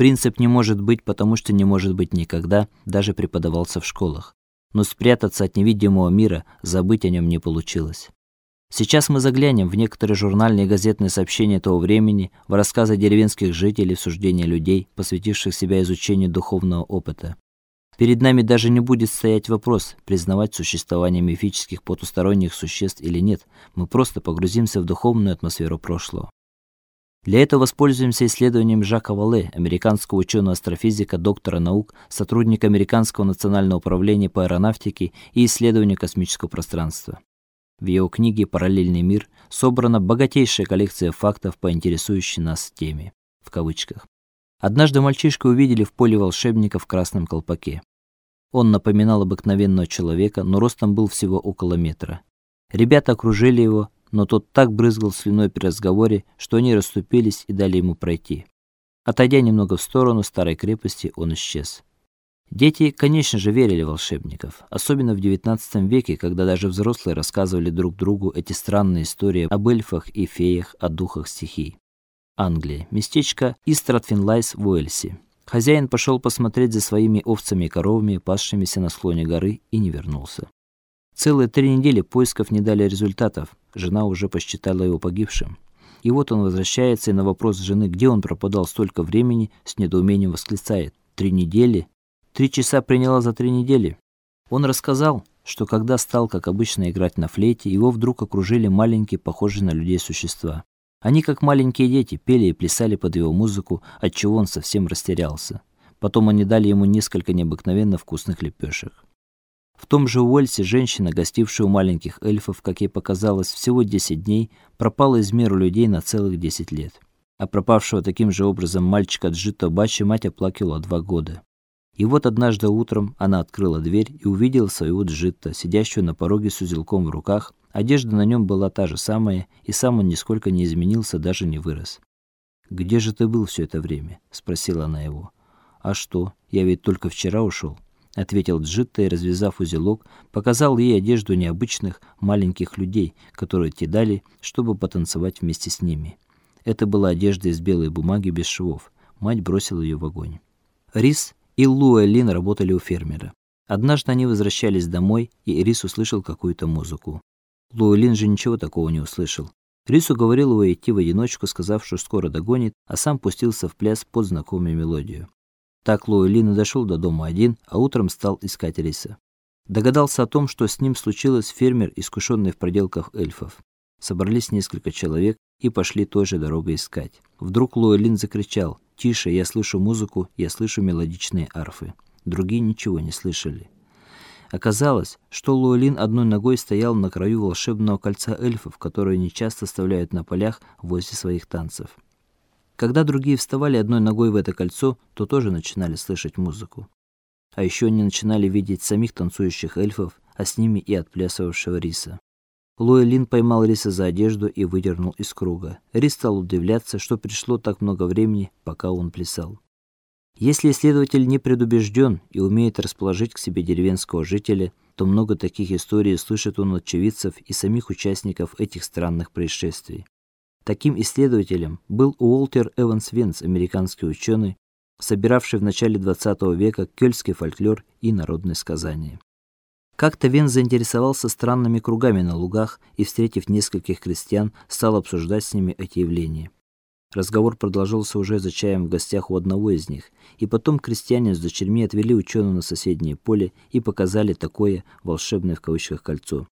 Принцип не может быть, потому что не может быть никогда, даже преподавался в школах. Но спрятаться от невидимого мира, забыть о нем не получилось. Сейчас мы заглянем в некоторые журнальные и газетные сообщения того времени, в рассказы деревенских жителей, в суждения людей, посвятивших себя изучению духовного опыта. Перед нами даже не будет стоять вопрос, признавать существование мифических потусторонних существ или нет. Мы просто погрузимся в духовную атмосферу прошлого. Для этого воспользуемся исследованием Жака Вале, американского ученого-астрофизика, доктора наук, сотрудника Американского национального управления по аэронавтике и исследованию космического пространства. В его книге Параллельный мир собрана богатейшая коллекция фактов по интересующей нас теме в кавычках. Однажды мальчишку увидели в поле волшебника в красном колпаке. Он напоминал обыкновенного человека, но ростом был всего около метра. Ребята окружили его, но тот так брызгал слюной при разговоре, что они расступились и дали ему пройти. Отойдя немного в сторону старой крепости, он исчез. Дети, конечно же, верили в волшебников, особенно в XIX веке, когда даже взрослые рассказывали друг другу эти странные истории об эльфах и феях, о духах стихий. Англия. Местечко Истратфинлайс в Уэльсе. Хозяин пошел посмотреть за своими овцами и коровами, пасшимися на склоне горы, и не вернулся. Целые три недели поисков не дали результатов. Жена уже посчитала его погибшим. И вот он возвращается и на вопрос жены, где он пропадал столько времени, с недоумением восклицает: "Три недели? Три часа приняла за три недели. Он рассказал, что когда стал, как обычно, играть на флейте, его вдруг окружили маленькие, похожие на людей существа. Они, как маленькие дети, пели и плясали под его музыку, от чего он совсем растерялся. Потом они дали ему несколько необыкновенно вкусных лепешек. В том же Уэльсе женщина, гостившая у маленьких эльфов, как ей показалось, всего 10 дней, пропала из мира людей на целых 10 лет. А пропавшего таким же образом мальчика Джитто Бачи мать оплакивала два года. И вот однажды утром она открыла дверь и увидела своего Джитта, сидящего на пороге с узелком в руках. Одежда на нем была та же самая, и сам он нисколько не изменился, даже не вырос. "Где же ты был все это время?" спросила она его. "А что? Я ведь только вчера ушел», — ответил Джитта и, развязав узелок, показал ей одежду необычных маленьких людей, которые те дали, чтобы потанцевать вместе с ними. Это была одежда из белой бумаги без швов. Мать бросила ее в огонь. Рис и Лу и Лин работали у фермера. Однажды они возвращались домой, и Рис услышал какую-то музыку. Лу и Лин же ничего такого не услышал. Рис уговорил его идти в одиночку, сказав, что скоро догонит, а сам пустился в пляс под знакомую мелодию. Так Лу и Лин дошел до дома один, а утром стал искать Риса. Догадался о том, что с ним случилось фермер, искушенный в проделках эльфов. Собрались несколько человек и пошли той же дорогой искать. Вдруг Луэлин закричал: "Тише, я слышу музыку, я слышу мелодичные арфы". Другие ничего не слышали. Оказалось, что Луэлин одной ногой стоял на краю волшебного кольца эльфов, которое они часто оставляют на полях возле своих танцев. Когда другие вставали одной ногой в это кольцо, то тоже начинали слышать музыку. А еще они начинали видеть самих танцующих эльфов, а с ними и отплясывавшего риса. Луэлин поймал Риса за одежду и выдернул из круга. Рис стал удивляться, что пришло так много времени, пока он плясал. Если исследователь не предубежден и умеет расположить к себе деревенского жителя, то много таких историй слышит он от очевидцев и самих участников этих странных происшествий. Таким исследователем был Уолтер Эванс Венс, американский ученый, собиравший в начале XX века кельтский фольклор и народные сказания. Как-то Вен заинтересовался странными кругами на лугах и, встретив нескольких крестьян, стал обсуждать с ними эти явления. Разговор продолжался уже за чаем в гостях у одного из них, и потом крестьяне с дочерьми отвели ученого на соседнее поле и показали такое волшебное в кавычках кольцо.